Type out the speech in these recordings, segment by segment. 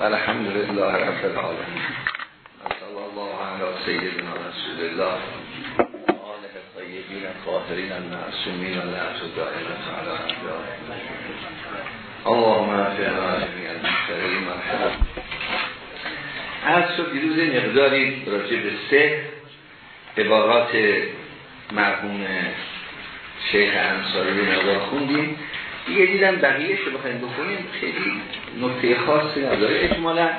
الحمد لله رب العالمين صلی الله علی سیدنا رسول الله آله الطیبین الطاهرین المعصومین و لعنت دائمة علی اعدائهم اللهم افعنا جميع المشترين مرحبا از شد دیروز مقداری راجع به سه عبارات مرحوم شیخ انصاری مقدار خوندیم دیگه دیدم بقیه رو بخوایم بکنیم خیلی نکته خاصی نداره. اجمالا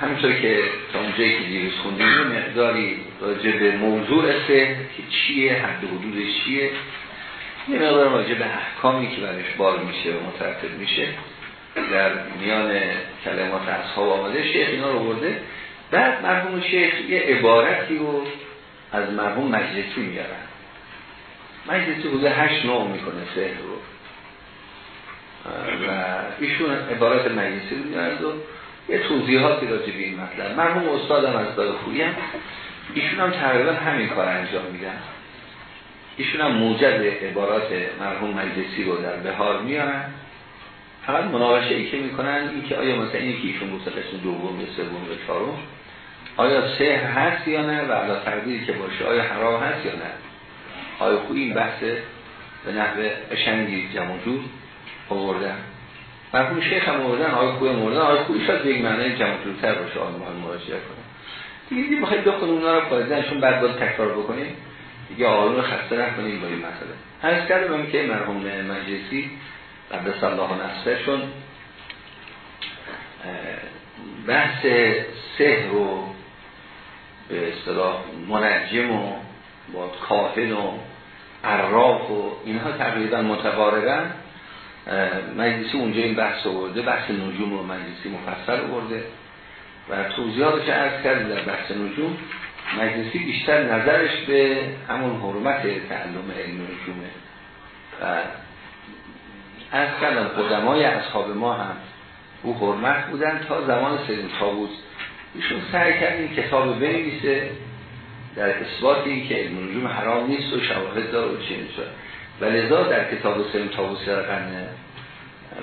همینطور که تا اونجایی که دیروز خوندیم مقداری راجع به موضوع سه که چیه حد حدودش چیه. یه مقدار راجع به احکامی که برش بار میشه و مترتب میشه. در میان کلمات اصحاب آمده شیخ اینا رو برده. بعد مرحوم شیخ یه عبارتی رو از مرحوم مجلسی میارن مجلسی بوده هشت نوع می‌کنه سهر رو. و ایشون عبارت مجلسی رو میارد و یه توضیحاتی راجع به این مطلب. مرحوم استادم از دار خویی هم ایشون هم تقریبا همین کار انجام میدن. ایشون هم موجد عبارات مرحوم مجلسی رو در بهار میارن. فقط مناقشه ای که می‌کنن این که آیا مثلا اینی که ایشون گفته قسم دوم به سوم به چهارم آیا سحر هست یا نه و علا تقدیری که باشه آیا حرام هست یا نه؟ آیا خوی این بحث به نحو قشنگی جمع جور آوردن. مرحوم شیخ هم آوردن آیا خوی موردن آیا خوی شاید یک معنی جمع جورتر باشه آیا محل مراجعه کنه. دیگه دیگه بخواید بخونیم اونا رو پایزنشون بعد باید تکرار بکنیم. دیگه آقایون خسته نکنیم با این مسئله. هست کردم که مرحوم مجلسی قدس الله نصفشون بحث سحر رو به اصطلاح منجم و با کاهن و عراف و اینها تقریبا متقاربن. مجلسی اونجا این بحث آورده بحث نجوم رو مجلسی مفصل آورده و توضیحاتش عرض کرده در بحث نجوم مجلسی بیشتر نظرش به همون حرمت تعلم علم نجومه. و از کردم قدمای اصحاب ما هم او حرمت بودن تا زمان سلیم تابوز ایشون سعی کرد این کتاب بنویسه در اثبات این که علم نجوم حرام نیست و شواهد داره و شد و لذا در کتاب سلیم تابوز در قرن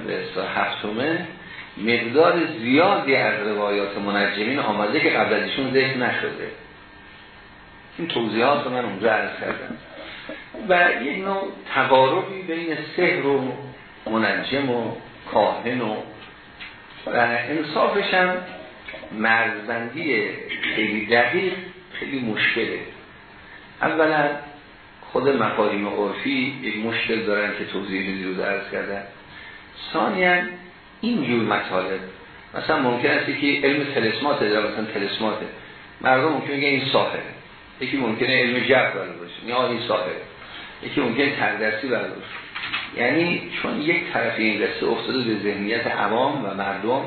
به هفتمه مقدار زیادی از روایات منجمین آمده که قبل از ذکر نشده. این توضیحات من اونجا عرض کردم. و یک نوع تقاربی بین سحر و منجم و کاهن و و انصافش هم مرزبندی خیلی دقیق خیلی مشکله. اولا خود مقالیم عرفی یک مشکل دارن که توضیح رو درس کردن. ثانیا این جور مطالب. مثلا ممکن است که علم تلسماته در مثلا تلسماته. مردم ممکن میگه این ساحره یکی ممکنه علم جبر باشه. یا این ساحره یکی ممکنه تردرسی باشه. یعنی چون یک طرف این قصه افتاده به ذهنیت عوام و مردم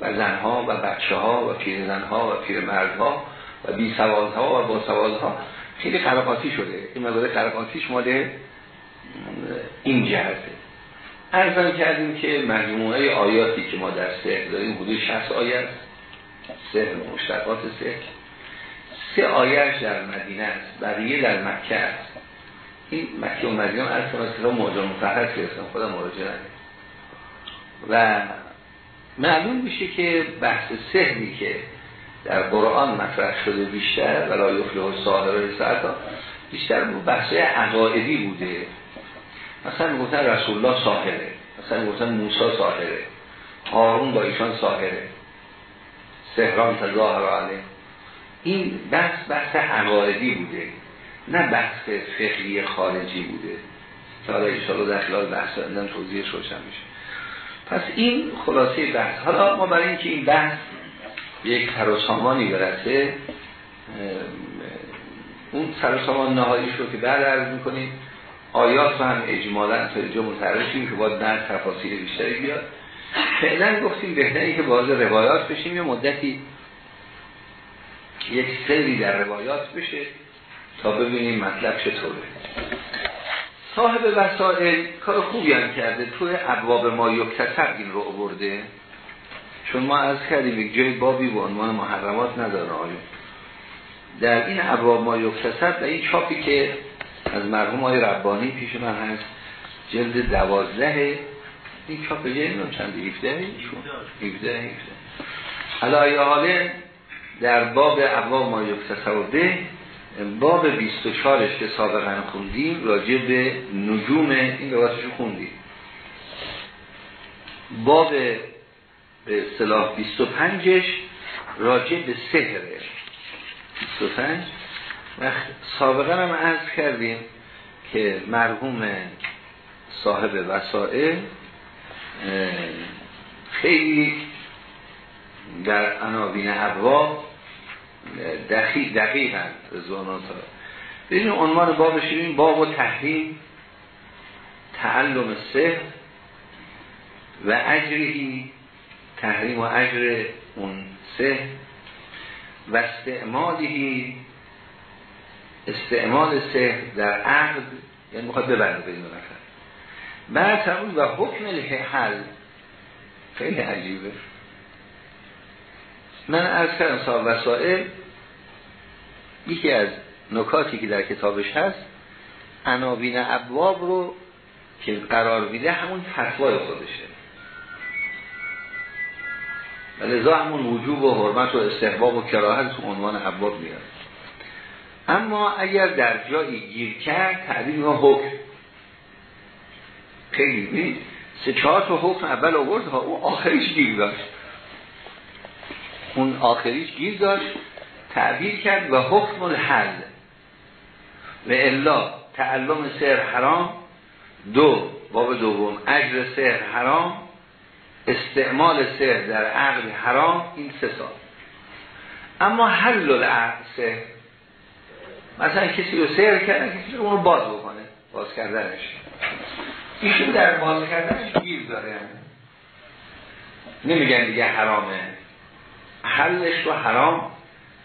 و زنها و بچه ها و پیر زنها و پیر مردها و بی سوالها و با سوالها خیلی خرقاتی شده. این مقدار خرقاتیش ماده این جهته. ارزان کردیم که مجموعه آیاتی که ما در سهر داریم حدود 60 آیت. سهر مشتقات سهر سه آیش در مدینه است. بقیه در مکه است. این مکه و مدینه از کناسه موضوع مفرد فرستم خودم مراجعه و معلوم میشه که بحث سهری که در قرآن مطرح شده بیشتر ولا یفلح ساهر ساعتا بیشتر بحث عقائدی بوده. مثلا گفتن رسول الله ساهره مثلا موسی ساهره هارون با ایشان ساهره سهران تظاهر علیه. این بحث بحث عقائدی بوده نه بحث فقهی خارجی بوده. که حالا ایشالا در خلال بحث دارم توضیحش روشن میشه. پس این خلاصه بحث. حالا ما برای اینکه این بحث یک ترسامانی برسه اون ترسامان نهاییش رو که بعد عرض می‌کنیم. آیات هم اجمالا تا متعرفیم که باید نه تفاصیل بیشتری بیاد. فعلا گفتیم بهتری که باز روایات بشیم. یه مدتی یک سری در روایات بشه تا ببینیم مطلب چطوره. صاحب وسائل کار خوبی هم کرده. توی ابواب ما یکتسب این رو آورده. چون ما از کردیم یک جای بابی به عنوان محرمات نداره. آیا؟ در این ابواب ما یکتسب و این چاپی که از مرحوم های ربانی پیش من هست جلد دوازده. این چاپ جنون چند؟ 17 17 17 حالا حاله در باب ابواب ما یکتصوده باب 24 که سابقا خوندیم راجع به نجوم این روایتش خوندیم. باب به اصطلاح 25ش راجع به سهره 25 و سابقا هم عرض کردیم که مرحوم صاحب وسائل خیلی در عناوین ابواب دقیق دقیق هم رضوانات ببینیم عنوان بابش این باب و تحریم تعلم سه و اجرهی تحریم و اجر اون سه و استعمالی استعمال سه در عقد یعنی می‌خواد ببرده به این نفر بعد و حکم حل خیلی عجیبه. من از کردم صاحب وسائل یکی از نکاتی که در کتابش هست عناوین ابواب رو که قرار میده همون فتوای خودشه. لذا همون وجوب و حرمت و استحباب و کراهت تو عنوان ابواب میاد. اما اگر در جایی گیر کرد تعبیر و حکم. خیلی سه چهار تا حکم اول آورد ها او آخریش گیر داشت. اون آخریش گیر داشت تعبیر کرد و حکم الحل. و الا تعلم سر حرام دو باب دوم اجر سر حرام استعمال سر در عقل حرام این سه سال. اما حل العقل سر مثلا کسی رو سر کرده کسی رو اون باز بکنه باز کردنش. ایشون در باز کردنش گیر داره نمیگن دیگه حرامه. حلش رو حرام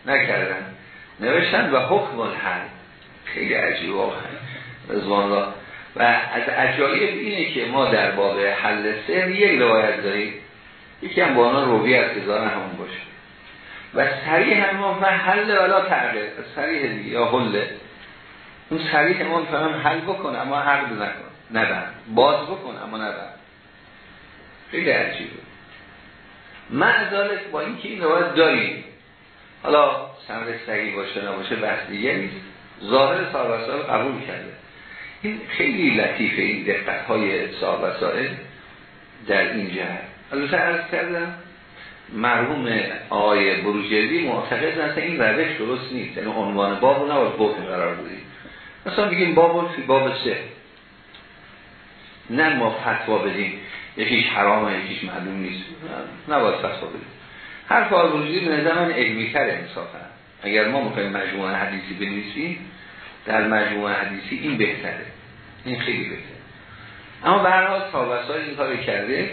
نکردن. نوشتن و حکم الحل. خیلی عجیب واقعا رضوان الله. و از عجایب اینه که ما در باب حل سر یک روایت داریم. یکی هم با روی از همون باشه. و سریع هم و حل ولا تغییر سریع دیگه یا حله اون سریع ما فهم حل بکن اما عقد نکن. نبن باز بکن اما نبن خیلی عجیبه معذالت با اینکه این روایت داریم. حالا سند سگی باشه نباشه بحث دیگه نیست. ظاهر صاحب قبول کرده. این خیلی لطیفه این دقت های صاحب در این جهت. البته عرض کردم مرحوم آقای بروجردی معتقد مثلا این روش درست نیست. یعنی عنوان باب رو نباید حکم قرار بدیم. مثلا بگیم باب فی باب سه. نه ما فتوا بدیم. یکیش حرامه یکیش معلوم نیست. نباید فتوا بدیم. هر کار بروجردی به نظر من علمی تر انصافا. اگر ما می‌خوایم مجموعه حدیثی بنویسیم در مجموعه حدیثی این بهتره. این خیلی بهتره. اما به هر حال این کار کرده.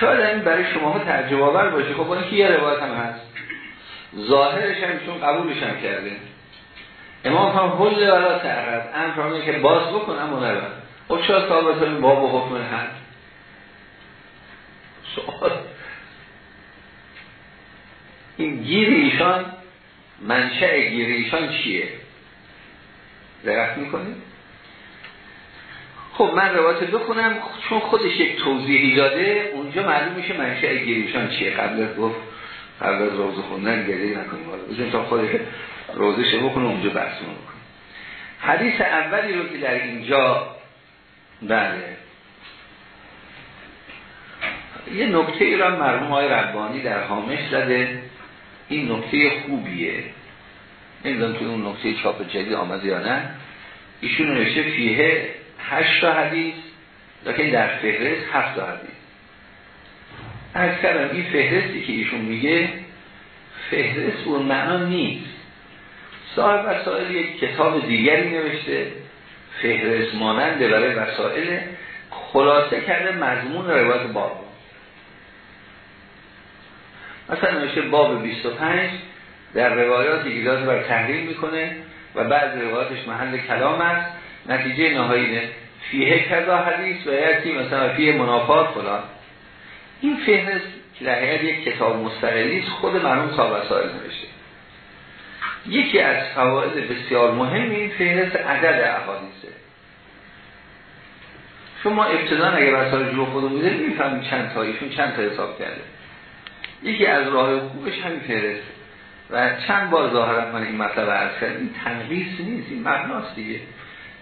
شاید این برای شما تعجب آور باشه. خب اینکه یه روایت هم هست. ظاهرش هم چون قبولش هم کرده. امام هم حل ولا تعقد امر که باز بکن اما نبر خب ثابت این باب و حکم هست سوال. این گیر ایشان منشأ گیر ایشان چیه؟ درست می‌کنید خب من روایت بخونم چون خودش یک توضیحی داده اونجا معلوم میشه منشأ گریشان چیه. قبل از گفت قبل از روزه خوندن گریه نکنیم. بزن تا خود روزش بخونه اونجا بحثمون بکنیم. حدیث اولی رو که در اینجا بله. یه نکته ای را مرحوم های ربانی در حامش زده. این نکته خوبیه. نمی‌دونم توی اون نکته چاپ جدید آمده یا نه. ایشون نوشته فیه هشت تا حدیث لیکن در فهرست هفت تا حدیث. از کردم این فهرستی که ایشون میگه فهرست اون معنا نیست. صاحب وسائل یک کتاب دیگری نوشته فهرست ماننده برای وسائل خلاصه کرده مضمون روایت باب. مثلا نوشته باب 25 در روایات ایجاد بر تحریم می‌کنه و بعد روایاتش محل کلام است. نتیجه نهایی فیه کذا حدیث و یکی مثلا فیه منافات فلان. این فهرست که در یک کتاب مستقلی خود مرحوم صاحب وسائل نوشته. یکی از فواید بسیار مهم این فهرست عدد احادیثه. چون ما ابتدا اگه وسایل جلو خودمون میده می‌فهمیم چند تایشون چند تا حساب کرده. یکی از راه خوبش همین فهرست و چند بار ظاهرا من این مطلب عرض کردم. این تنقیص نیست این معناست دیگه.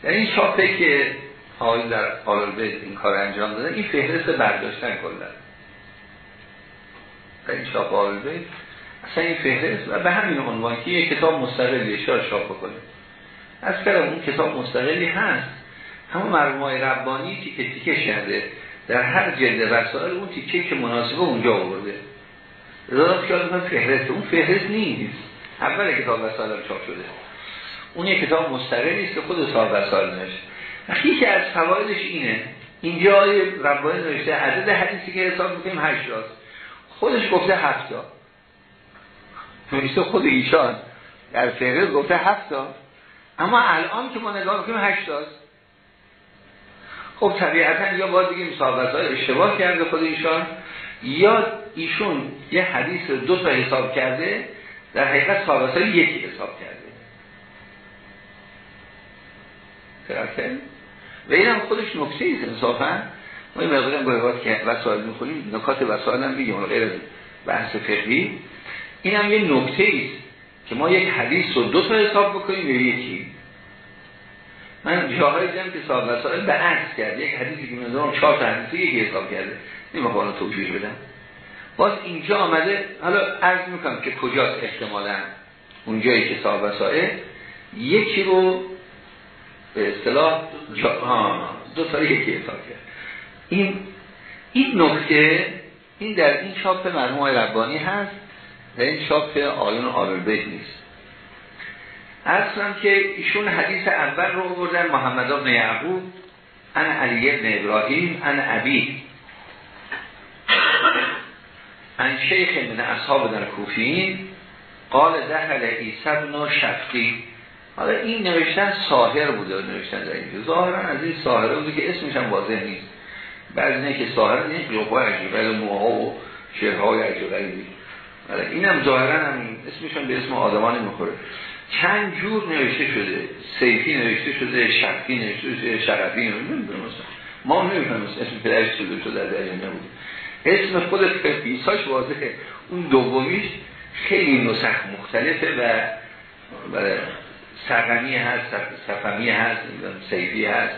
در این شاپه که حال در قالب این کار انجام داده این فهرست برداشتن کلا. در این شاپ بیت اصلا این فهرست و به همین عنوان که یک کتاب مستقلی شار شاپ کنه. از کلم اون کتاب مستقلی هست. همون مرموهای ربانی تیکه تیکه شده در هر جلد وسائل اون تیکه که مناسبه اونجا آورده. رضا خیال می‌کنم فهرست اون فهرست نیست. اول کتاب وسائل چاپ شده. اون یک کتاب مستقلی است که خود صاحب وسائل نوشته یکی از فوایدش اینه. اینجا ربانی نوشته عدد حدیثی که حساب می‌کنیم هشت خودش گفته هفتا نوشته خود ایشان. در فهرست گفته هفتا اما الان که ما نگاه می‌کنیم هشتاست خب طبیعتا یا باید بگیم صاحبت های اشتباه کرده خود ایشان یا ایشون یه حدیث دو تا حساب کرده در حقیقت های یکی حساب کرده. و این هم خودش نکته ایست انصافا. ما این مقدارم گوهوات که وسائل می‌خونیم نکات وسائل هم بگیم غیر بحث فقهی. این هم یه نکته ایست که ما یک حدیث رو دو تا حساب بکنیم یا یکی. من جاهای دیدم که صاحب وسائل به عکس کرد. یک حدیثی که من چهار تا حدیثی یکی حساب کرده. نمی‌خوام توجیه بدم. باز اینجا آمده حالا عرض می‌کنم که کجاست احتمالا اونجایی که صاحب وسائل یکی رو به اصطلاح دو تا یکی حساب کرد. این این نکته این در این شاپ مرموم ربانی هست در این شاپ آیون آل بیت نیست اصلا که ایشون حدیث اول رو بردن محمد ابن یعقوب ان علی ابن ابراهیم ان عبی ان شیخ من اصحاب در کوفین قال دخل عیسی بن شفقی. حالا این نوشتن ساهر بوده نوشتن در اینجا. ظاهرا از این ساهره بوده که اسمش هم واضح نیست. بعضی نه که ساهر نیست لقوه عجیبه موها و شعرهای عجیبه اینم ظاهرا هم اسمشون به اسم آدمان می‌خوره. چند جور نوشته شده؟ سیفی نوشته شده شرفی نوشته شده شرفی نوشته ما نمی‌دونم اسم پدرش شده شده در نبود اسم خود پیساش واضحه. اون دومیش خیلی نسخ مختلفه و سرغمی هست سفمی هست سیفی هست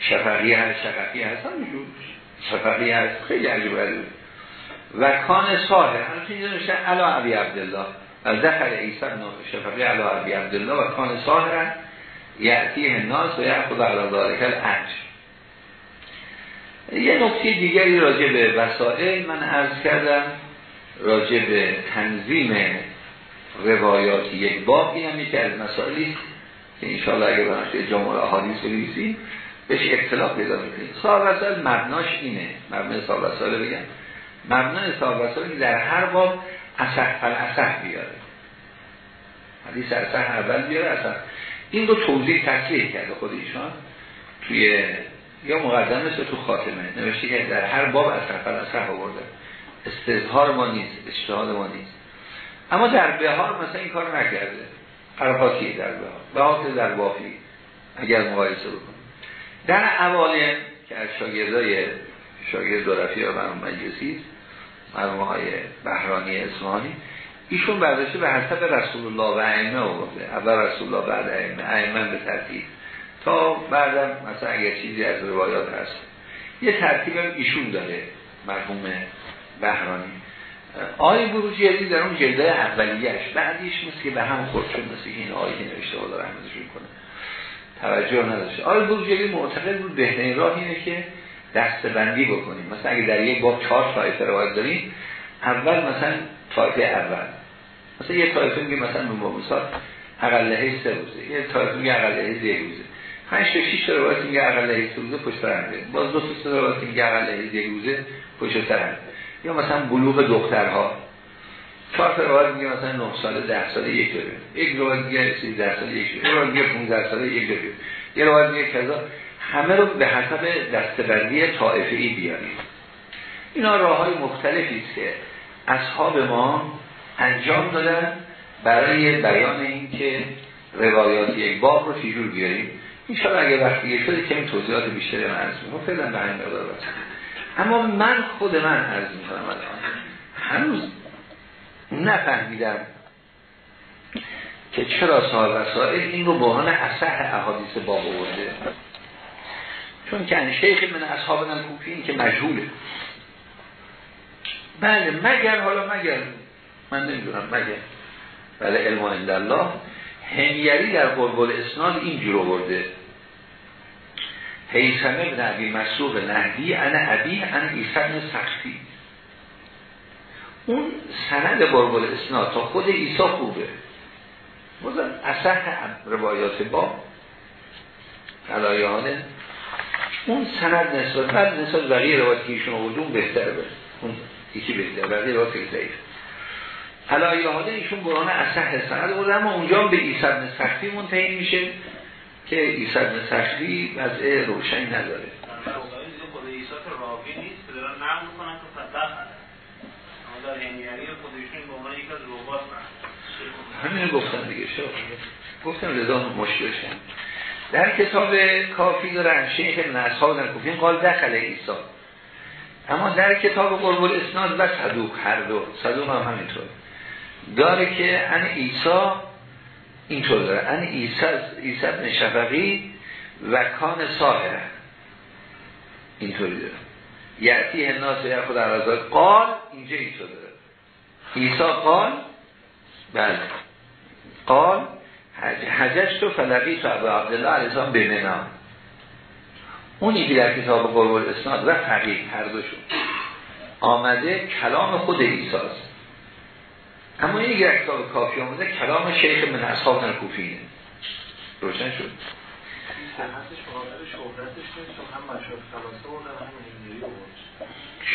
شفقی هست شفقی هست همینجور. شفقی هست خیلی عجیب و کان صاحب. همچنین نوشته علا عبی عبدالله. و دخل عیسی شفقی علا عبی عبدالله و کان صاحب یعطی الناس و یعقود علا ذالک الانج یه نکته دیگری راجع به وسائل من عرض کردم راجع به تنظیم روایات یک باب این هم یکی از مسائلی که انشاءالله اگر برنامه جامعه احادیث بنویسیم بهش اختلاف پیدا می‌کنیم صاحب وسائل مبناش اینه. مبنای صاحب وسائل بگم. مبنای صاحب وسائل در هر باب اصح فل اصح بیاره. حدیث اصح اول بیاره اصح. این رو توضیح تصریح کرده خود ایشان. توی یا مقدم مثل تو خاتمه. نوشته که در هر باب اصح فل اصح آورده. استظهار ما نیست اجتهاد ما نیست. اما در بهار مثلا این کار نکرده. حرفاتی در بهار. بهار در بافی. اگر مقایسه بکنیم. در اوالم که از شاگردای شاگرد دو رفیع مجلسی مرموم های بحرانی اسمانی ایشون برداشته به حسب رسول الله و ائمه اول رسول الله بعد ائمه. ائمه به ترتیب. تا بعدم مثلا اگر چیزی از روایات هست یه ترتیب ایشون داره مرحوم بحرانی آیه بروجی در اون جلده اولیش بعدیش مثل که به هم خورد شد مثل که این آیه نوشته خدا رحمتشون کنه. توجه نداشته آیه بروجی معتقد بود بهترین راه اینه که دسته بندی بکنیم. مثلا اگه در یک باب چهار طایفه روایت داریم اول مثلا طایفه اول. مثلا یه طایفه میگه مثلا به مثال اقله سه روزه. یه طایفه میگه اقله سه روزه. پنج تا شش تا روایت میگه اقله سه روزه پشت سر باز دو تا روایت میگه اقله سه روزه پشت یا مثلا بلوغ دخترها. چهار تا روایت میگه مثلا 9 ساله 10 ساله یک داره یک روایت میگه 13 ساله یک داره یک روایت میگه 15 ساله یک داره یه روایت میگه کذا. همه رو به حسب دستبندی طائفه ای بیاریم. اینا راه های مختلفی است که اصحاب ما انجام دادن برای بیان این که روایات یک باب رو چجور بیاریم. این اگه وقتی شده این توضیحات بیشتری من عرض می‌کنم. فعلا به همین مقدار اما من خود من عرض می‌کنم هنوز نفهمیدم که چرا صاحب وسائل این رو بحران اصح احادیث باب آورده. چون که شیخ من اصحاب کوفی که مجهوله. بله مگر حالا مگر من نمی‌دونم مگر. بله علم الله. همیری در قربال اسناد اینجور آورده. حیثم ابن عبی مسوق نهدی انا عبی انا ایسان سختی. اون سند قربال اسناد تا خود ایسا خوبه. بازم اصح روایات با علایانه اون سند نسبت بعد نسبت بقیه روایت که ایشون آورده بهتره بره. اون یکی بهتره. بقیه روایت خیلی ضعیف علایانه ایشون بران اصح سند آورده اما اونجا به بن سختی منتهی میشه. که عیسی بن سختی وضع روشنی نداره. همین گفتم دیگه شو. گفتم رضا مشکلشن در کتاب کافی دارن شیخ ابن در کفین قال دخل ایسا اما در کتاب قرب الاسناد و صدوق هر دو. صدوق هم همینطور. داره که ان ایسا اینطور داره. ان ایسا ابن شفقی و کان ساهره اینطوری داره. یعطی الناس یا خود عرضای قال اینجا اینطور داره. ایسا قال بله. قال حجج تو فلقی تو عبد عبدالله علیه به اونی که در کتاب قرب الاسناد و فقیه هر دوشون آمده کلام خود ایساست اما این که کتاب کافی آمده کلام شیخ من اصحاب نرکوفینه روشن شد.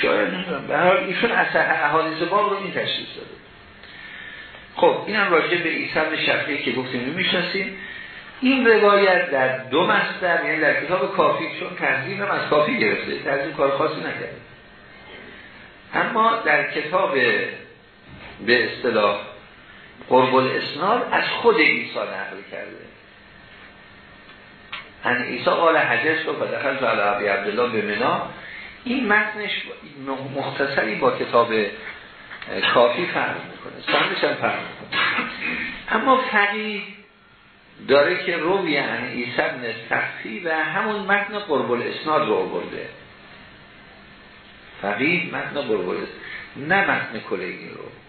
شاید نمی‌دونم. به هر ایشون اصح احادیث باب رو این تشریف داده. خب این هم راجع به ایسان شفیه که گفتیم می‌شناسیم. این روایت در دو مستر یعنی در کتاب کافی چون تنظیم هم از کافی گرفته. تنظیم کار خاصی نکرده. اما در کتاب به اصطلاح قرب الاسناد از خود عیسی نقل کرده. ان عیسی قال حجز و دخل تو علی عبدالله به منا. این متنش مختصری با کتاب کافی فرق می‌کنه. سندش هم فرق می‌کنه. اما فقیه داره که رو یعنی عیسی بن و همون متن قرب الاسناد رو برده فقیه متن قرب نه متن کلینی رو.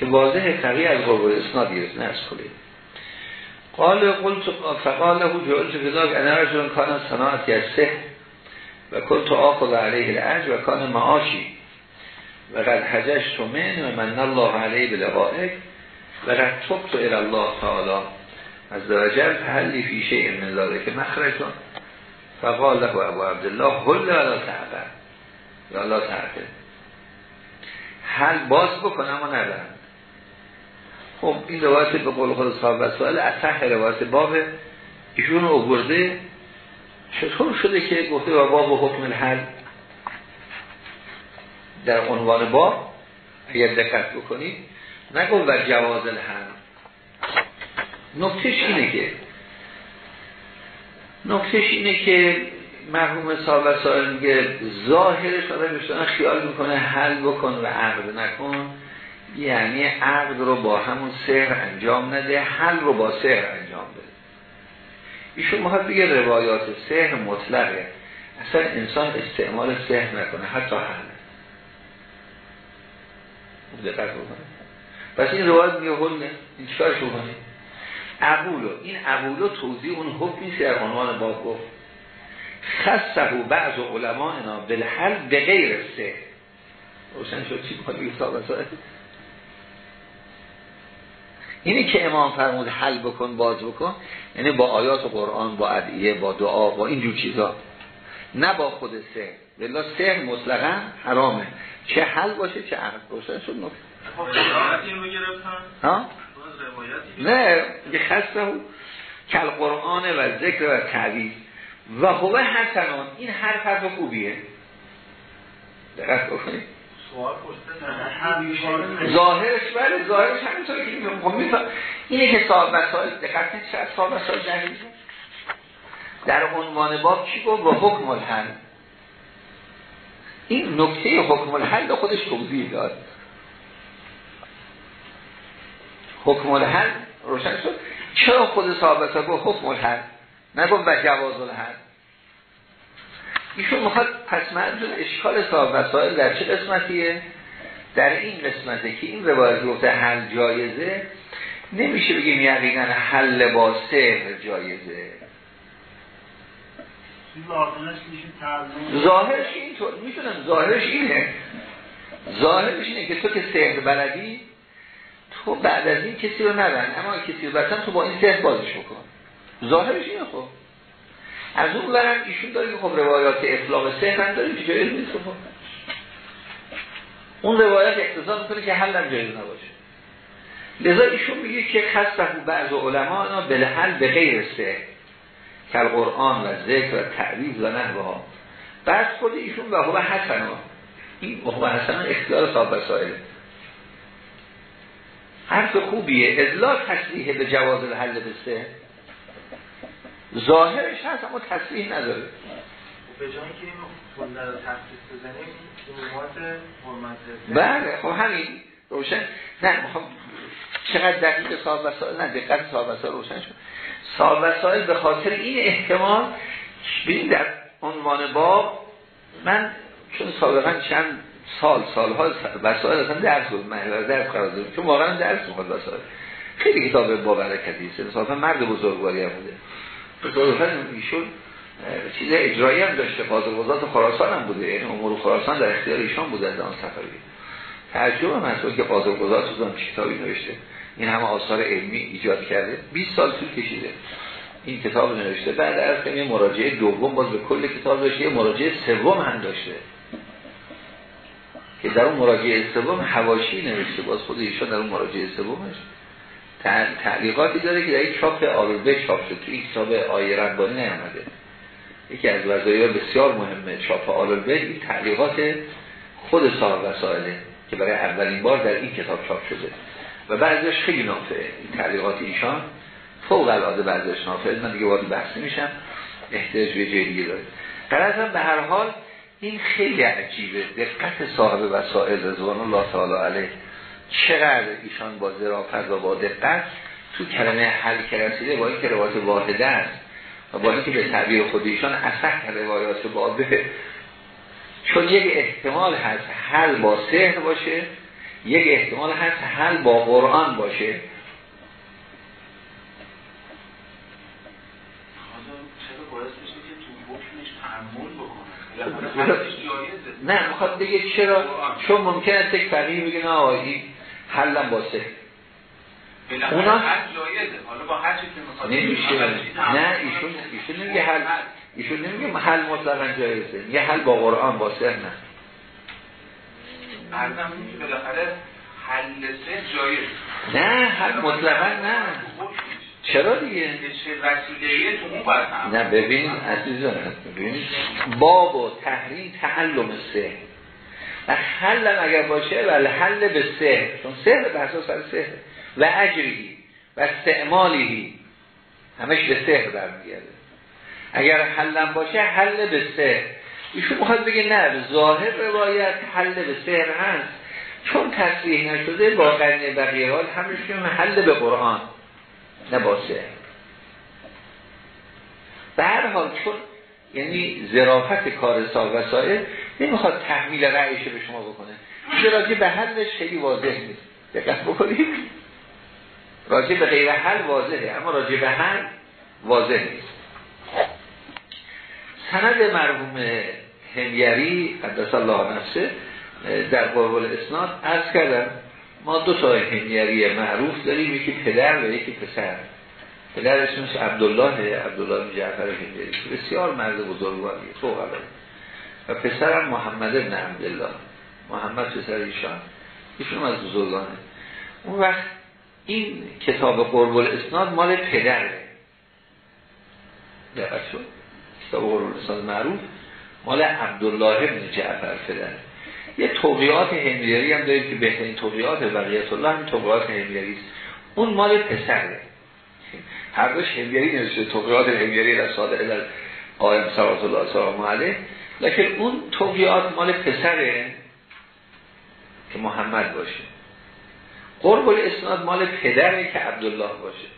که واضح فقیه از قرب الاسناد گرفت از کلینی قال قلت فقال له جعلت فضاك انا رجل کان صناعتی از سه و کلت آخذ علیه العج و کان معاشی. و قد حجشت من و من الله علیه بلقائک و قد تبت الى الله تعالی. از درجل تحلی فی شیء من ذلك مخرجون فقال له ابو عبدالله هل ولا یا لا تعبر حل باز بکنم و ندارم خب این روایت به قول خود صاحب و سوال اصح روایت باب ایشون رو برده چطور شده که گفته با باب حکم الحل در عنوان با اگر دقت بکنید نگو و جواز الهم نکتش اینه که نکتش اینه که مرحوم صاحب و سائل میگه ظاهرش آدم خیال می‌کنه حل بکن و عقد نکن. یعنی عقد رو با همون سهر انجام نده حل رو با سهر انجام بده. ایشون محب بگه روایات سهر مطلقه. اصلا انسان استعمال سهر نکنه حتی حل. دقت پس این روایت میگه هل این چکارش بکنه عبولو این عبولو توضیح اون حکمی در عنوان باب گفت. خصه و بعض علماء بالحل به غیر سه روشن شد چی بگه؟ اینی که امام فرمود حل بکن باز بکن یعنی با آیات قرآن با ادعیه با دعا با اینجور چیزا. نه با خود سه بلا سه مطلقا حرامه. چه حل باشه چه عقل باشه شد نکته. ها؟ نه یه خسته کل قرآن و ذکر و تعویز و خوبه حسنان این هر حرف خوبیه. دقت بکنید. ظاهرش بله ظاهرش همینطور که خب اینه که صاحب مسائل دقت نیست از صاحب مسائل جهیزه در عنوان باب چی گفت؟ با حکم الحل. این نکته حکم الحل خودش توضیح داد. حکم الحل روشن شد. چرا خود صحابت ها گفت حکم الحل؟ نگم به جواز الحل. ایشون می‌خواد پس منظور اشکال صاحب وسائل در چه قسمتیه؟ در این قسمته که این روایت گفته حل جایزه نمیشه بگیم یقینا حل با سهر جایزه. ظاهرش اینطور می‌تونم ظاهرش اینه. ظاهرش اینه که تو که سهر بلدی تو بعد از این کسی رو ندن اما کسی رو بسن تو با این سهر بازش بکن. ظاهرش اینه خب. از اون برم ایشون داره که خب روایات اطلاق سهر هم داریم که جایز نیست؟ خب اون روایات اقتصاد می‌کنه که حل هم جایز نباشه. لذا ایشون میگه که خصفه بعض علما به حل به غیر سهر کل قرآن و ذکر و تعویز و نحوه ها. بعد خود ایشون و هو حسن ها. این هو حسن اختیار صاحب وسائل حرف خوبیه. ازلا تصریح به جواز الحل بسته ظاهرش هست اما تصریح نداره. به جایی که این رو تخصیص بزنیم بله خب همین. روشن. نه می‌خوام چقدر دقیق صاحب وسائل؟ نه دقیق صاحب وسائل روشن شد. صاحب وسائل به خاطر این احتمال ببین در عنوان باب من چون سابقا چند سال سالها وسائل اصلا درس بود من درس قرار دارم چون واقعا درس می‌خواد وسائل. خیلی کتاب با برکتی است. انصافا مرد بزرگواری هم بوده. تصادفا ایشون چیز اجرایی هم داشته قاضی خراسان هم بوده یعنی امور خراسان در اختیار ایشان بوده از آن سفری. ترجمه هم که قاضی قضات کتابی نوشته. این همه آثار علمی ایجاد کرده. 20 سال طول کشیده. این کتاب نوشته. بعد از که مراجعه دوم باز به کل کتاب داشته یه مراجعه سوم هم داشته. که در اون مراجعه سوم حواشی نوشته. باز خود ایشان در اون مراجعه سومش تعلیقاتی داره که در یک چاپ آلوبه چاپ شد. تو این کتاب آیه ربانی نیامده. یکی از وظایف بسیار مهمه چاپ آلوبه این تعلیقات خود صاحب وسائله که برای اولین بار در این کتاب چاپ شده. و بعضیش خیلی نافعه. این تعلیقات ایشان فوق العاده بعضیش نافعه. من دیگه وارد بحث میشم احتیاج به جدی داره قرارم به هر حال این خیلی عجیبه. دقت صاحب وسائل رضوان الله تعالی علیه. چقدر ایشان با ظرافت و با دقت تو کلمه حل کرسیده با این که روایت واحده است و با اینکه به تعبیر خود ایشان اصح روایات بابه چون یک احتمال هست حل با سهر باشه یک احتمال هست حل با قرآن باشه. نه می‌خواد بگه چرا؟ چون ممکن است یک فقیه بگه نه آقایی حلم با سه اونا حالا با هر که نمیشه نه ایشون ایشون نمیگه حل ایشون نمیگه حل مطلقا جایزه. یه حل با قرآن با سه نه. ارزم که بالاخره حل سه جایز نه حل مطلقا نه. چرا دیگه؟ نه ببین عزیزان ببین باب و تحریم تعلم سه. و حل اگر باشه و حل به سه چون سه به اساس سر سه و اجری و استعمالی همش به سه برمیگرده. اگر حلم باشه حل به سه ایشون می‌خواد بگه نه ظاهر روایت حل به سهر هست. چون تصریح نشده با قرن بقیه حال همش حل به قرآن نه با سهر. هر حال چون یعنی ظرافت کار سال وسائل نمی‌خواد تحمیل رأیش به شما بکنه. چه راجع به حلش خیلی واضح نیست. دقت بکنید. راجع به غیر حل واضحه اما راجع به حل واضح نیست. سند مرحوم همیری قدس الله نفسه در قربال اسناد از کردم ما دو تا همیری معروف داریم یکی پدر و یکی پسر. پدر اسمش عبدالله عبدالله جعفر همیری. بسیار مرد بزرگواریه فوق العاده. و پسرم محمد ابن عبدالله محمد پسر ایشان ایشون از بزرگانه. اون وقت این کتاب قرب الاسناد مال پدره دقت شد. کتاب قرب الاسناد معروف. مال عبدالله ابن جعفر پدر. یه توقیات همیری هم داریم که بهترین توقیات بقیت الله هم توقیات همیری است. اون مال پسره هر دوش همیری نوشته توقیات همیری در در قائم صلوات الله سلام علیه. لیکن اون توقیات مال پسره که محمد باشه. قرب اسناد مال پدره که عبدالله باشه.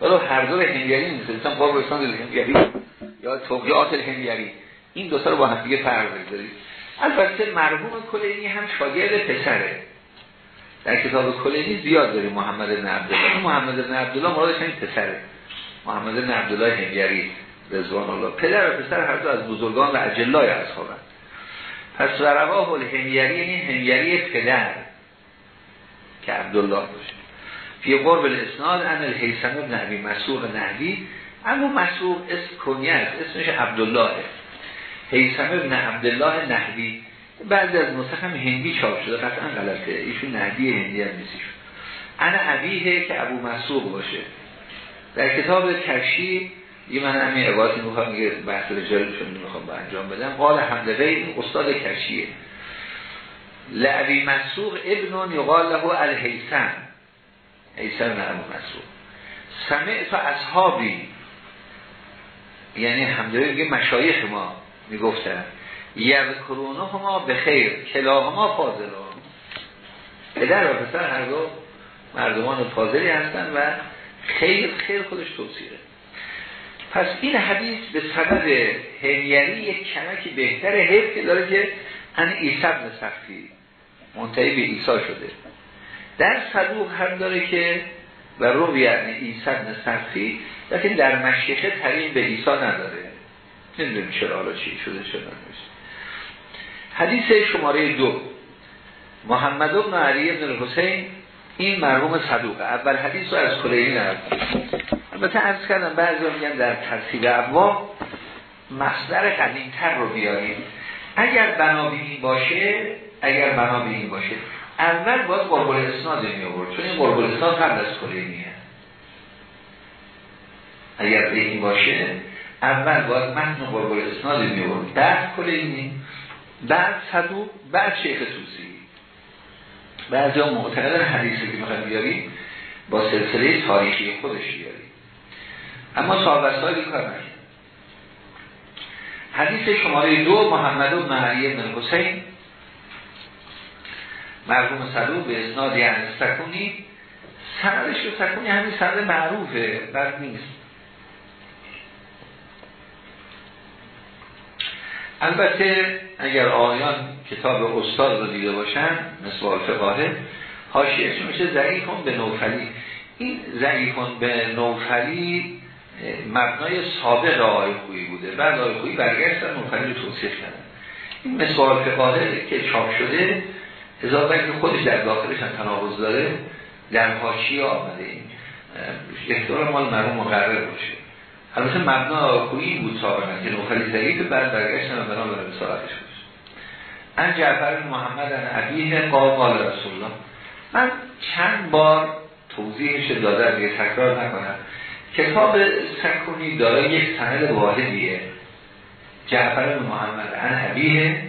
ولی هر دو هنگری نیست. مثلا قرب اسناد هنگری یا توقیات هنگری این دو رو با هم دیگه فرق بگذارید البته مرحوم کلینی هم شاگرد پسره. در کتاب کلینی زیاد داریم محمد بن عبدالله. محمد بن عبدالله مرادش این پسره. محمد بن عبدالله هنگری. رضوان الله. پدر و پسر هر دو از بزرگان و اجلای اصحابن پس و رواه الهمیری یعنی همیری پدر که عبدالله باشه. فی قرب الاسناد ان الحیسم ابن عبی مسوق نهدی اما مسوق اسم کنیه است. اسمش عبدالله. حیسم ابن عبدالله نهدی بعد از نسخ هم هندی چاپ شده. قطعا غلطه. ایشون نهدی هندی هم نیستیشون انا عبیه که ابو مسوق باشه. در کتاب کشی یه من همین عبارتی می‌خوام میگه بحث رجالشون می‌خوام با انجام بدم. قال حمدقه این استاد کشیه لعبی مسوق ابن یقال له الحیسن حیسن نه ابو مسوق سمعت اصحابی. یعنی حمدقه میگه مشایخ ما می‌گفتن. کرونا هما به خیر کلاهما فاضلان. پدر و پسر هر دو مردمان فاضلی هستن و خیر خیر خودش توصیره پس این حدیث به سبب همیری یک کمکی بهتر حیف که داره که ان عیسی بن منتهی به عیسی شده. در صدوق هم داره که و رو یعنی عیسی بن سختی لیکن در مشیخه ترین به عیسی نداره. نمی‌دونیم چرا حالا چی شده چرا نمیشه حدیث شماره دو. محمد ابن علی ابن حسین این مرحوم صدوقه اول حدیث رو از کلینی نرد البته ارز کردم بعضی میگن در ترتیب ابواب مصدر قدیمتر رو بیاریم. اگر بنابینی باشه اگر بنابینی باشه اول باید قربل اسناد می چون این قربل اسناد قبل از اگر به باشه اول باید متن قربل اسناد می آورد بعد کلینی بعد صدوق بعد شیخ توسی بعضی ها معتقدن حدیثی که می‌خوایم بیاریم با سلسله تاریخی خودش بیاریم. اما صاحب سالی کار نشد. حدیث شماره دو محمد و علی بن حسین. مرحوم صدوق به اسناد یعنی سکونی. سندش و سکونی همین سند معروفه بد نیست. البته اگر آیان کتاب استاد رو دیده باشن مثل الفقاهه حاشیهش میشه ضعیفون به نوفلی. این ضعیفون به نوفلی مبنای سابق آقای خویی بوده. بعد آقای خویی برگشتن رو توصیف کردن. این مثل الفقاهه که چاپ شده اضافه که خودش در داخلش هم تناقض داره در حاشیه آمده این. احتمال مال مرموم مقرر باشه. البته مبنا آقایی بود سابقا که نوخلی ضعیف بعد برگشتن و بنا به رسالتش بود. ان جعفر محمد ان عبیه قال رسول الله. من چند بار توضیحش داده دیگه تکرار نکنم. کتاب سکونی داره یک سند واحدیه. جعفر محمد ان عبیه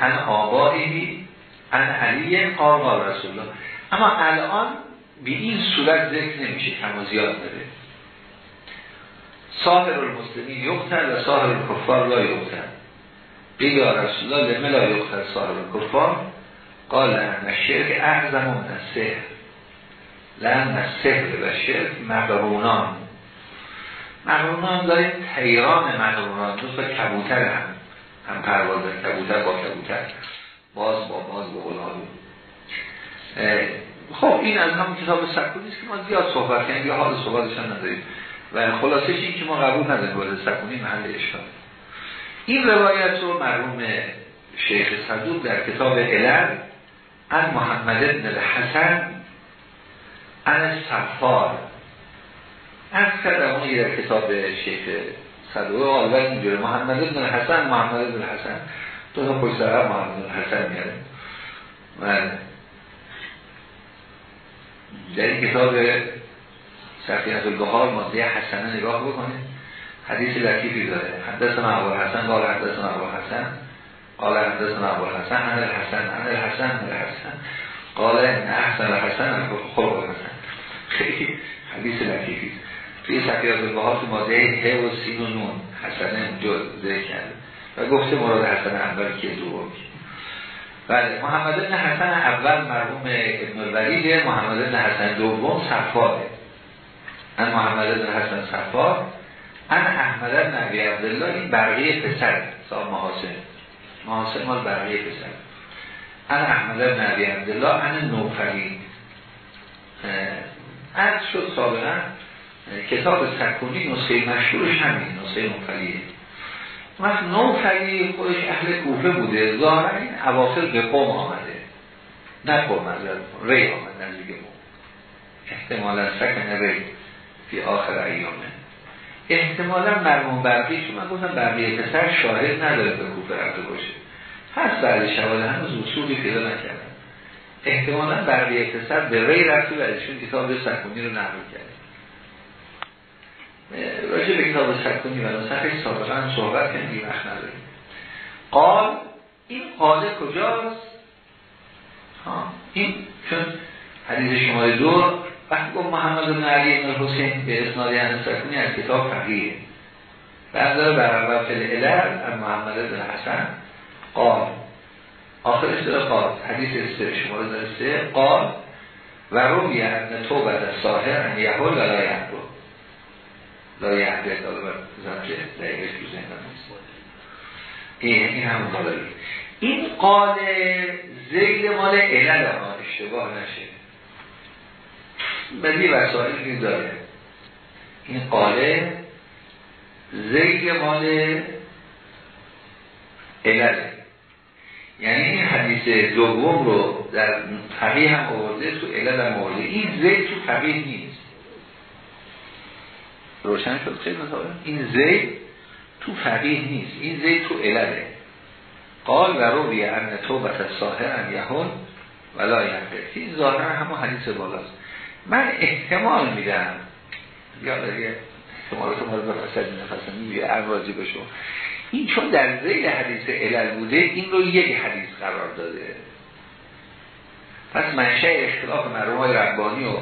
ان آبائهی ان علیه قال رسول الله. اما الان به این صورت ذکر نمیشه کم و زیاد داره. صاحب المسلمین یقتل و صاحب الکفار لا یقتل. بگه رسول الله لمه لا صاحب الکفار قال لن شرک اعظم من لن السحر و شرک مقرونان. مقرونان داریم تیران مقرونان دوست و کبوتر هم. هم پرواز کبوتر با کبوتر. باز با باز با غلابی خب این از هم کتاب سکونیست که ما زیاد صحبت کنیم یا حال صحبتش هم نداریم. و خلاصش این که ما قبول نداریم وارد سکونی محل اشکال. این روایت رو مرحوم شیخ صدوق در کتاب علم از محمد ابن الحسن از صفار از کردم اون در کتاب شیخ صدوق آلوه اینجوره محمد ابن الحسن محمد ابن الحسن. دو تا پشت محمد ابن الحسن میاره و در این کتاب سفینت البحار ماده حسنه نگاه بکنه حدیث لطیفی داره. حدثنا ابو حسن قال حدثنا ابو حسن قال حدثنا ابو حسن عن الحسن عن الحسن عن الحسن. قال ان احسن الحسن خلق الحسن. خیلی حدیث لطیفی. توی سفیات بهات ماده ه و سین و نون. حسن جو ذکر کرده. و گفته مراد حسن اول که دوم. بله محمد بن حسن اول مرحوم ابن الولید محمد بن حسن دوم صفاره ان محمد بن حسن صفار ان احمد بن عبی عبدالله این برقی پسر صاحب محاسن. محاسن مال برقی پسر. ان احمد بن عبی عبدالله ان نوفلی. عرض شد سابقا. کتاب سکونی نسخه مشهورش همین نسخه نوفلیه وقت نوفلی خودش اهل کوفه بوده. ظاهرا این اواخر به قوم آمده. نه قوم از ری آمد نزدیک قوم. احتمالا سکن ری فی آخر ایامه. احتمالا مرمون برقی چون من گفتم برقی پسر شاهد نداره به کوفه رفته باشه. هست بعد شواله هنوز اصولی پیدا نکردن احتمالا برقی پسر به ری رفته و ازشون کتاب سکونی رو نقل کرده. راجع به کتاب سکونی و نسخش سابقا صحبت کنیم وقت نداریم. قال این قاله کجاست؟ ها این چون حدیث شماره دو وقتی گفت محمد بن علی بن حسین به اسناد یعنی سکونی از کتاب فقیه. بعد بر اول الر از محمد بن حسن قال. آخرش داره قال. حدیث سه شماره داره سه. قال و روی ان توبت ساهر ان یهول و لا یهول لا یهده داده بر که دقیقش تو ذهنم این این هم قاله این قال زیل مال علل ها اشتباه نشه بدی وسائلی داره این قاله زیل مال علله یعنی این حدیث دوم رو در فقیه هم آورده تو علل هم آورده این زید تو فقیه نیست روشن شد این زید تو فقیه نیست. این زید تو علله. قال و رو بیه ان توبت ساهر ان یهون ولا یهده این ظاهر همون حدیث بالاست. من احتمال میدم. یا داری احتمالات ما رو بفصل نفسم میگه اروازی بشو. این چون در زیل حدیث علل بوده این رو یک حدیث قرار داده. پس منشه اختلاف مرموم ربانی و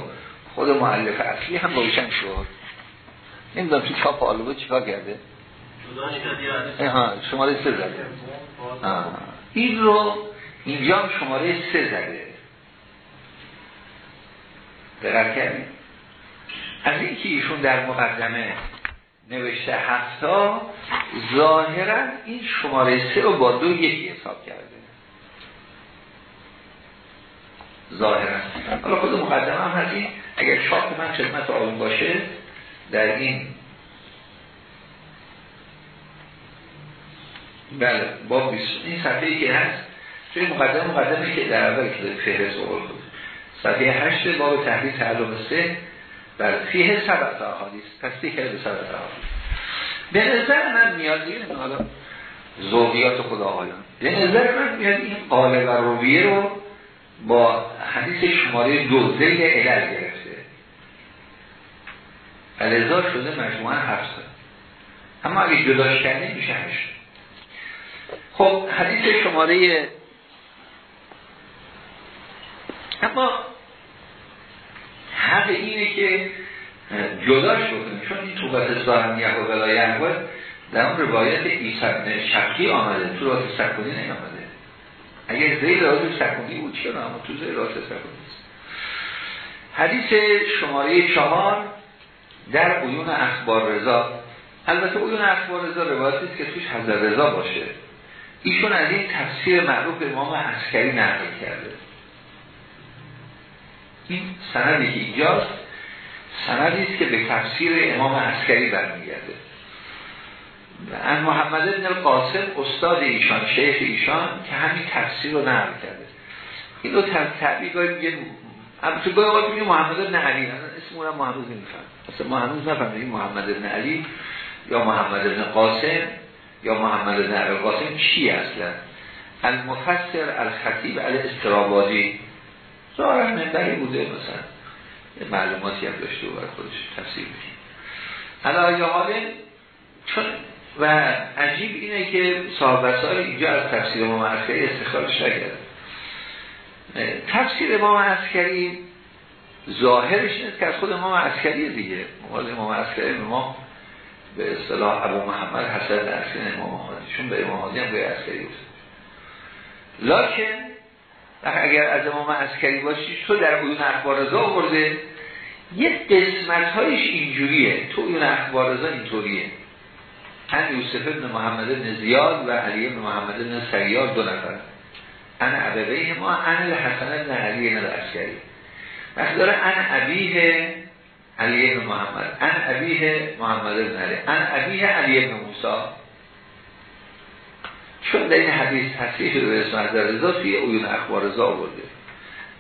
خود معلف اصلی هم روشن شد. نمی‌دونم تو چاپ آلوبه چیکار کرده؟ شماره سه زده. این رو اینجا شماره سه زده. دقیق کردیم از این که ایشون در مقدمه نوشته هفتا ظاهرا این شماره سه رو با دو یکی حساب کرده. ظاهرا. حالا خود مقدمه هم هستیم اگر چاپ من خدمت آلوم باشه در این بله با این صفحه که هست توی مقدمه مقدمه که در اول که فهرست اول بود. صفحه هشت باب تحلیل تعلم سه. بله فیه سبت احادیث تصدیق کرده به سبت احادیث به نظر من میاد این حالا زوغیات خدا آقایان. به نظر من میاد این قاله و رویه رو با حدیث شماره دو زیل علل گرفته فلزا شده مجموعه هفت اما اگه جداش کنه میشه هشت خب حدیث شماره اما حق اینه که جداش بکنیم چون این توبت ساهم یه و ولایه در اون روایت ایسان شقی آمده تو راست سکونی نیامده. اگر زیر راست سکونی بود چرا؟ اما تو زیر راست سکونی حدیث شماره چهار در قیون اخبار رضا البته قیون اخبار رضا روایتی که توش حضر رضا باشه. ایشون از این تفسیر معروف امام عسکری نقل کرده. این سندی که اینجاست سندی است که به تفسیر امام عسکری برمیگرده. ان محمد بن القاسم استاد ایشان شیخ ایشان که همین تفسیر رو نقل کرده. این دو تعبیر میگه البته گاهی وقت میگه محمد بن علی. اسم اونم محمد نمیفهم اصلا ما هنوز نفهمیدیم محمد بن علی یا محمد بن قاسم یا محمد بن علی قاسم چی اصلا؟ المفسر الخطیب الاسترابادی ظاهرا منبری بوده مثلا. معلوماتی هم داشته و خودش تفسیر می‌کنه. حالا حال چون و عجیب اینه که صاحب سال اینجا از تفسیر عسکری استخدارش نکرد تفسیر امام عسکری ظاهرش نیست که از خود امام عسکری دیگه. مقال امام عسکری ما به اصطلاح ابو محمد حسن عسکری امام حادی چون به امام حادی هم به عسکری بود لکن اگر از امام عسکری باشی تو در اون اخبار رضا آورده یک قسمت هایش اینجوریه. تو اون اخبار رضا اینطوریه. ان یوسف ابن محمد ابن زیاد و علی ابن محمد ابن سیاد دو نفر. ان عبده ما ان الحسن ابن علی ابن عسکری وقت داره ان عبیه علی ابن محمد. ان عبیه محمد ابن علی. ان عبیه علی ابن موسا چون در این حدیث تصریح به اسم حضر رضا توی اویون اخبار رضا برده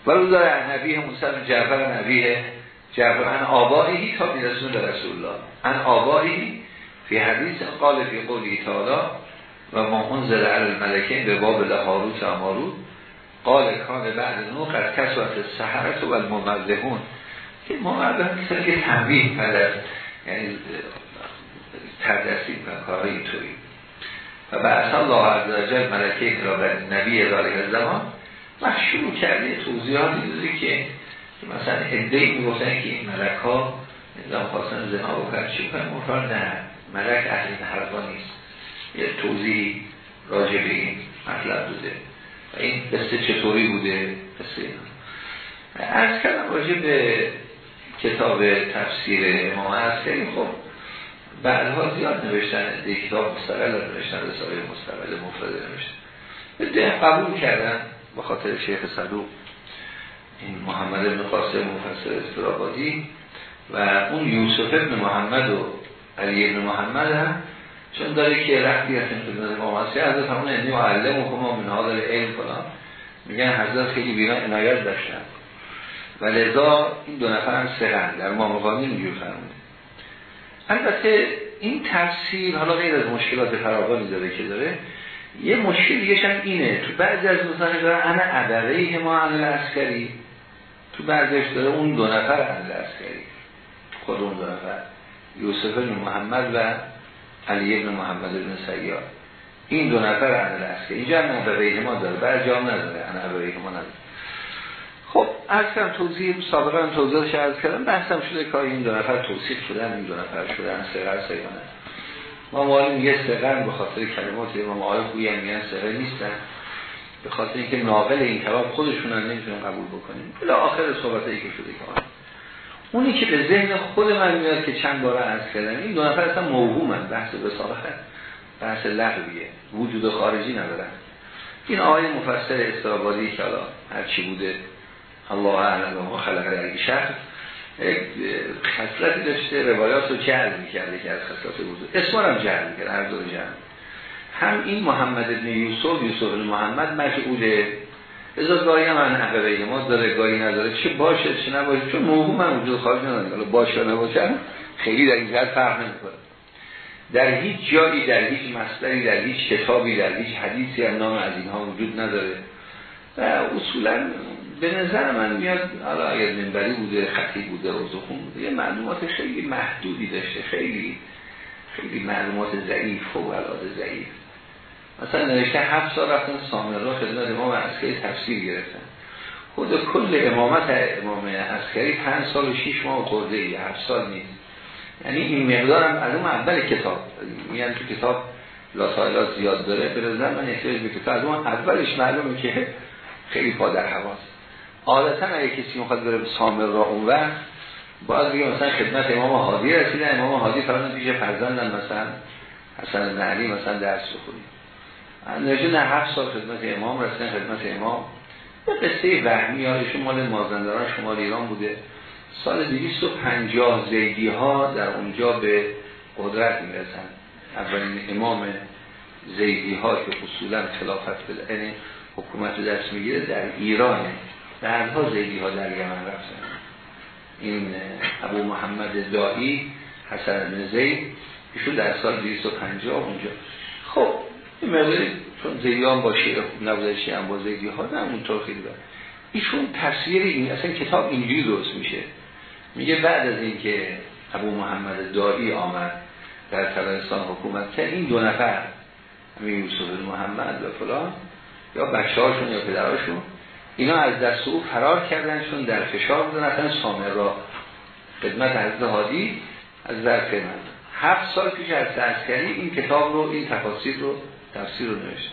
و رو داره ان عبیه موسی جعفر عبیه. جعفر ان آبائهی تا رسول الله. ان آبائهی فی حدیث قال فی قولی تعالی و ما انزل علی الملکین به باب لحاروت و قال کان بعد نو قد کسوت سحرت و الممزهون. که ممزهون کسی که تنبیه پدر یعنی تردستی و کارهای اینطوری. و بعد الله عز و جل ملکه را به نبی ذالک زمان مشروع کرده توضیحاتی دیدی که مثلا ادهی می‌گفتن که این ملک ها نظام خواستن زنا بکرد چی کنه نه. ملک اهل حرفا نیست. یه توضیح راجع به این مطلب بوده. و این قصه چطوری بوده؟ قصه اینا. از کردم راجع به کتاب تفسیر امام عسکری خب بعدها زیاد نوشتن. یک کتاب مستقل نوشتن. رساله مستقل مفرد نوشتن. ده قبول کردن به خاطر شیخ صدوق این محمد بن قاسم مفسر استرابادی و اون یوسف ابن محمد و علی ابن محمد هم چون داره که رختی هستن خدمت امام هستی حضرت همون انی معلم و کما من حاضر علم کنم میگن حضرت خیلی بینا عنایت داشتن. و لذا این دو نفر هم سرن. در ما مقامی اینجور فرمونده البته این تفسیر حالا غیر از مشکلات فراغانی داره که داره یه مشکل دیگه اینه. تو بعضی از نسخه داره انا عبره ما عمل عسکری تو بعضیش داره اون دو نفر عمل عسکری خود اون دو نفر یوسف محمد و علی ابن محمد بن سیار. این دو نفر عمل عسکری اینجا هم عبره ما داره. بعضی جام نداره. انا عبره ما نداره. خب کردم توضیح سابقا توضیحش عرض کردم. بحثم شده که این دو نفر توصیف شدن این دو نفر شدن سقر سیانه ما مالی میگه سقر به خاطر کلمات امام آقای خویی هم میگن سقر نیستن. به خاطر اینکه ناقل این کلام خودشون هم نمی‌تونیم قبول بکنیم بلا آخر صحبت ای که شده که اونی که به ذهن خود من میاد که چند بار عرض کردن این دو نفر اصلا موهومن بحث سابقه بحث لغویه وجود خارجی ندارن این آقای مفسر استرابادی که حالا هرچی بوده الله اعلم و خلق در شخص خصلتی داشته روایات رو جعل می‌کرده که از خصلات بوده اسمان هم جعل می‌کرده هر دور جعل. هم این محمد ابن یوسف یوسف محمد مجعوله ازاد گاهی هم من حقیقه ما داره گاهی نداره. چه باشه چه نباشه. چون موهوم من وجود خارج نداره. حالا باشه نباشه خیلی در این فرق نمی‌کنه. در هیچ جایی در هیچ مصدری در هیچ کتابی در هیچ حدیثی هم نام از اینها وجود نداره. و اصولا به نظر من میاد حالا اگر منبری بوده خطی بوده روزخون بوده یه معلومات خیلی محدودی داشته. خیلی خیلی معلومات ضعیف و الاد ضعیف. مثلا نوشته هفت سال رفتن را خدمت امام عسکری تفسیر گرفتن. خود کل امامت امام عسکری پنج سال و شیش ماه خورده ای هفت سال نیست. یعنی این مقدار هم از اون اول کتاب میگن تو کتاب لاسایلات زیاد داره به من احتیاج به کتاب از اون اولش معلومه که خیلی پا در حواست عادتا اگه کسی می‌خواد بره سامر را اون وقت باید بگه مثلا خدمت امام حادی رسیدن امام حادی فرانه پیش فرزندن مثلا حسن نعلی مثلا درس بخونیم. نوشته نه هفت سال خدمت امام رسیدن خدمت امام. به قصه وهمی هایشون مال مازندران شمال ایران بوده. سال 250 زیدی ها در اونجا به قدرت می‌رسن. اولین امام زیدی ها که اصولا خلافت بده یعنی حکومت دست می‌گیره در ایرانه بعدها زیدی ها در یمن رفتن. این ابو محمد دایی حسن بن زید ایشون در سال 250 اونجا. خب این مقداری چون زیدیان با شیعه خوب نبوده هم با زیدی ها نه اونطور خیلی داره ایشون تصویر این اصلا کتاب اینجوری درست میشه. میگه بعد از اینکه ابو محمد دایی آمد در تبرستان حکومت کرد این دو نفر همین یوسف محمد و فلان یا بچه هاشون یا پدرهاشون اینا از دست او فرار کردن چون در فشار بودن اصلا سامر را خدمت حضرت هادی از من هفت سال پیش از عسکری این کتاب رو این تفاصیل رو تفسیر رو نوشت.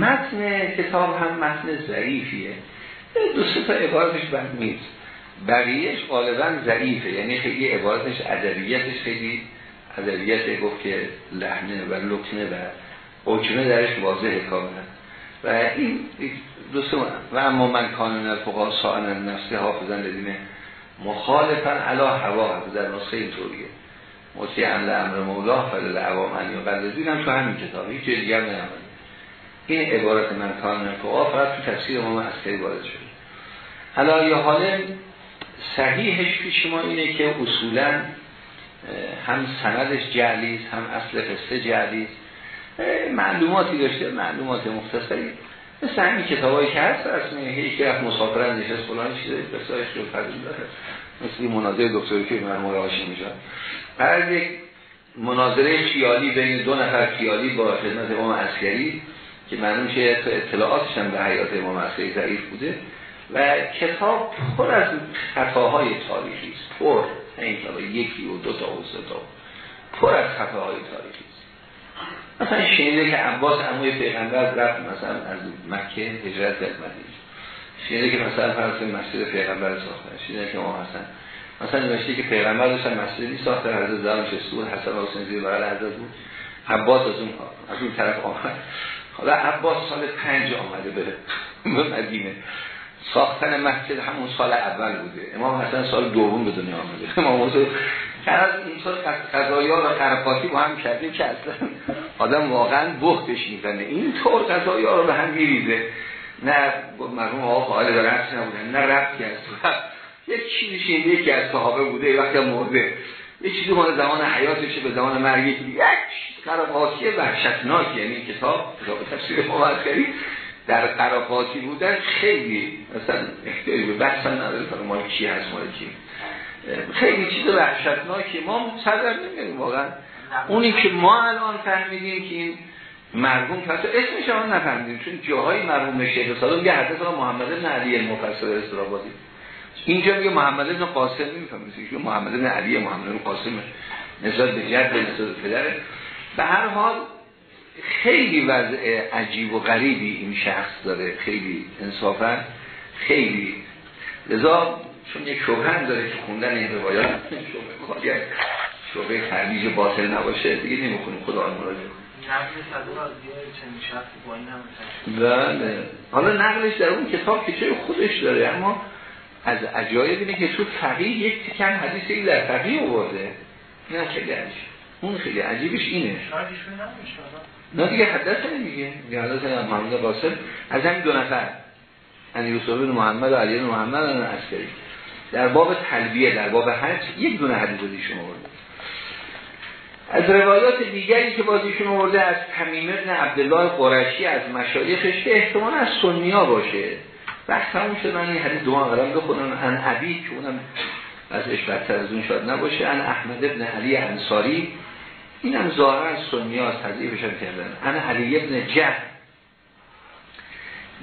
متن کتاب هم متن ضعیفیه. دو سه تا عبارتش بند نیست. بقیهش غالبا ضعیفه. یعنی خیلی عبارتش ادبیتش خیلی ادبیت گفت که لحنه و لکنه و حکمه درش واضحه کاملا. و این دو سه و اما من کانون الفقا سائن نفسه حافظن لدین مخالفا علا هوا در نسخه اینطوریه. مطیعا امر مولا فلل عوام ان یقلدین هم تو همین کتاب. هیچ دیگر نمیدن این عبارت من کان نفقا فقط تو تفسیر ما عسکری وارد شده حالا یا حال صحیحش پیش ما اینه که اصولا هم سندش جعلیست هم اصل قصه جعلیست معلوماتی داشته معلومات مختصری. مثل همین کتابایی که هست اصلا یکی رفت مسافرن نشست فلان چیزه بسایش رو فضل داره. مثل مناظره دکتری که مرمول هاشم میشه بعد یک مناظره خیالی بین دو نفر خیالی با خدمت امام عسکری که معلوم شه اطلاعاتش هم به حیات امام عسکری ضعیف بوده و کتاب پر از خطاهای تاریخی است. پر این یکی و دو تا و سه تا. پر از خطاهای تاریخی است. مثلا شنیده که عباس عموی پیغمبر رفت مثلا از مکه هجرت کرد مدینه. شنیده که مثلا فرض مسجد پیغمبر ساختن. شنیده که ما حسن مثلا نوشته که پیغمبر داشتن مسجدی ساخته حضرت زمان شسور حسن حسین زیر بغل حضرت بود. عباس از اون از اون طرف آمد. حالا عباس سال پنج آمده به مدینه. ساختن مسجد همون سال اول بوده. امام حسن سال دوم به دنیا آمده. امام حسن از این سال قضایا و قرفاتی با هم کردیم که اصلا آدم واقعا بختش می‌زنه. این طور قضایا رو به هم میریزه. نه مرحوم آقا داره رفت نبودن نه رفتی از یک چیزی شنیده که از صحابه بوده وقتی مرده. یه چیزی مال زمان حیاتشه به زمان مرگی یک قرفاتی وحشتناک یعنی کتاب کتاب تفسیر مبارکری در قرافاتی بودن خیلی مثلا احتیاج به بحث نداره مال کی هست مال کی خیلی چیز وحشتناکی. ما صدر نمیدیم واقعا. اونی که ما الان فهمیدیم که این مرحوم که اسمش هم نفهمیدیم چون جاهای مرحوم شیخ صادق میگه حضرت محمد بن علی المفسر استرابادی اینجا میگه محمد بن قاسم نمی‌فهمید که محمد بن علی محمد بن قاسم نسبت به جد نسبت پدره به هر حال خیلی وضع عجیب و غریبی این شخص داره. خیلی انصافا خیلی. لذا چون یک شبه داره که خوندن این روایات شبه شبه ترویج باطل نباشه دیگه نمی‌خونیم. خدا آن مراجعه بله. حالا نقلش در اون کتاب که چه خودش داره اما از عجایب اینه که تو فقیه یک تکن حدیثی در فقیه آورده. نه خیلی عجیب. اون خیلی عجیبش اینه. نه دیگه حدث نمیگه دیگه. حدث محمد قاسم. از همین دو نفر. ان یوسف بن محمد و علی بن محمد و عسکری. در باب تلبیه در باب حج یک دونه حدیث ایشون آورده. از روایات دیگری که بازیشون آورده از تمیم ابن عبدالله قرشی از مشایخش که احتمال از سنیا باشه. وقت همون شد. من این حدیث دوان قرم بخونم ان عبی که اونم ازش بدتر از اون شاید نباشه. ان احمد ابن علی انصاری. اینم ظاهرا از سنی ها تضعیفش هم کردن. انا علی ابن جه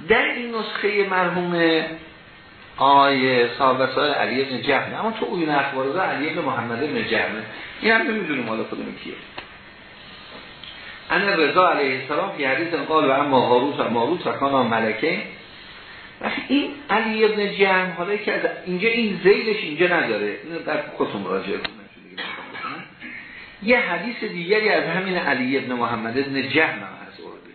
در این نسخه مرحوم آیه صاحب سال علی ابن جهنه اما تو اوین اخبار علی ابن محمد ابن جهنه این هم نمی‌دونیم حالا خودمون کیه. انا رضا علیه السلام فی حدیث قال و اما هاروت و ماروت و کانا ملکه این علی ابن جهم حالا که از اینجا این زیلش اینجا نداره. اینو در خودتون مراجعه یه حدیث دیگری از همین علی ابن محمد ابن جهم از ارده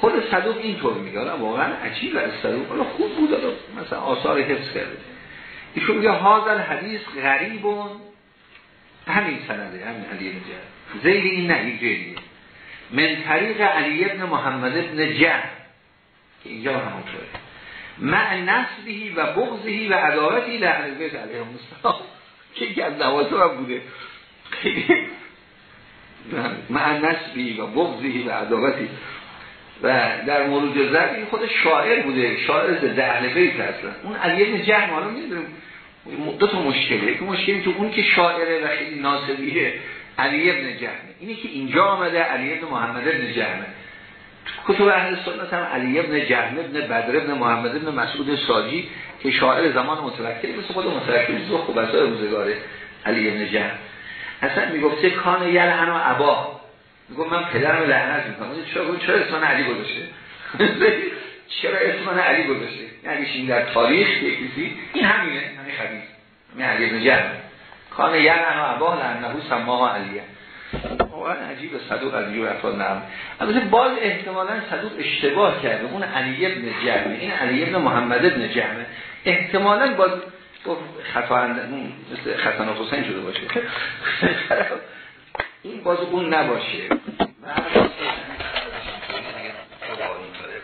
خود صدوق اینطور میگه. واقعا عجیب از صدوق. حالا خوب بود مثلا آثار حفظ کرده. ایشون میگه هازل حدیث غریبون همین سنده همین علی ابن جهم. زیل این نه من طریق علی ابن محمد ابن جهم. اینجا همونطوره مع نسبهی و بغضهی و عداوتی لحن بیت علیه السلام. که یکی از نوازه بوده. مع نسبی و بغضی و عداوتی و در مورد زر این خود شاعر بوده. شاعر ضد اهل بیت اصلا اون علی ابن جهم حالا می‌دونیم دو تا مشکله. که مشکلی تو اون که شاعره و خیلی ناسبیه علی ابن جهمه اینی که اینجا آمده علی ابن محمد ابن جهمه کتب اهل سنت هم علی ابن جهم ابن بدر ابن محمد ابن مسعود ساجی که شاعر زمان متوکل مثل خود متوکل زخ و بسای روزگاره علی ابن جهم. اصلا می‌گفته کان یلعن و عبا می‌گفت من پدرم لعنت می‌کنم. چرا چرا اسم علی گذاشته؟ چرا اسم علی گذاشته؟ یعنی در تاریخ کسی. این همینه همین خبیث همین علی ابن جهم. کان یلعن و عبا لعنه سماها علیه. واقعا عجیب. صدوق از یو افراد نرم البته باز احتمالا صدوق اشتباه کرده. اون علی ابن جمعه این علی ابن محمد ابن جمعه احتمالا باز خطا مثل خطا حسین شده باشه. این باز اون نباشه.